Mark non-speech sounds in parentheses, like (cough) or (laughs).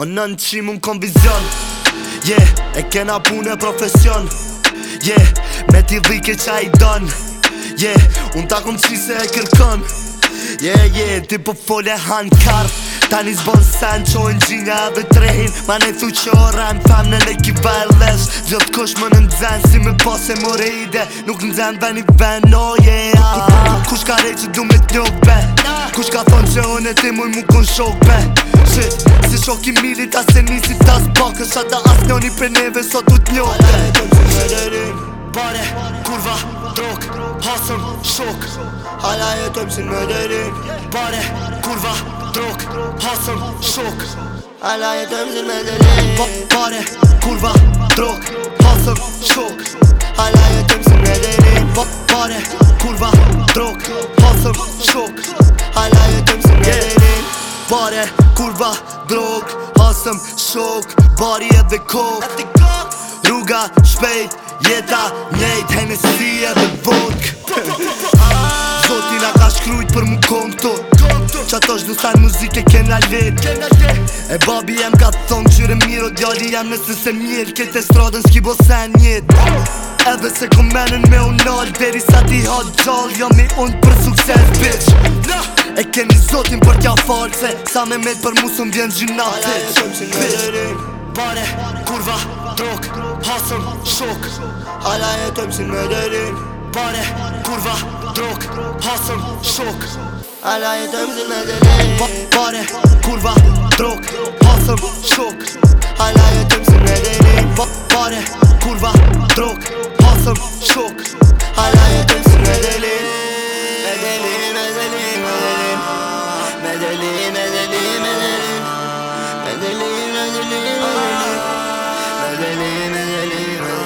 O në në qim unë vizion Yeah, e kena punë e profesion Yeah, me t'i dhike qa i don Yeah, unë takum qi se e kërkon Yeah, yeah, ti po fole hankar Tani zbon sen, qojn gjinja dhe trehin Ma ne thu qe oren, fem ne le kiva e lesht Zot kush me nëndzen, si me pasem ore ide Nuk nëndzen ven i ven, oh yeah Kush ka re qe du me t'njok Kush ka thon qe on e tim uj mu kon shok ben? Shit, si shok i mili ta se nisi ta s'pakën Shata as njoni për neve, sot u t'njok Pare, kurva, drog Hasëm, shok Hala jetëm si më derim Pare, kurva Drog, hasëm, shok Ala e të mëzir me dhe po, pare, kurva, drog, hasëm, shok Ala e të mëzir me dhe po, pare, kurva, drog, hasëm, shok Ala e të mëzir me dhe Pare, kurva, drog, hasëm, shok Bari e dhe kok Ruga, shpejt, jeta, nejt Hene si dhe vodk (laughs) Zotina ka shkrujt për më kontot që ato është nësaj muzike kena let E babi jem ka të thonë qyre mirë O djali jem me se mirë Këtë e stradën s'ki bo se njët Edhe se ku menën me unë nalë sa ti ha të gjallë Jam i unë për sukses, bitch E kemi zotin për t'ja falë Se sa me metë për musën vjenë gjinatit Bitch Bare, kurva, drok, hasëm shok Hala e tëmë si me derin Bare, kurva, drog, hasam, şok. Ale jeden z medeli Bane, kurwa, drog, hasam, szok Ale jeden z medeli Bane, kurwa, drog, hasam, szok Ale jeden z medeli Medeli, medeli, medeli Medeli, medeli, medeli Medeli, medeli, medeli Medeli, medeli, medeli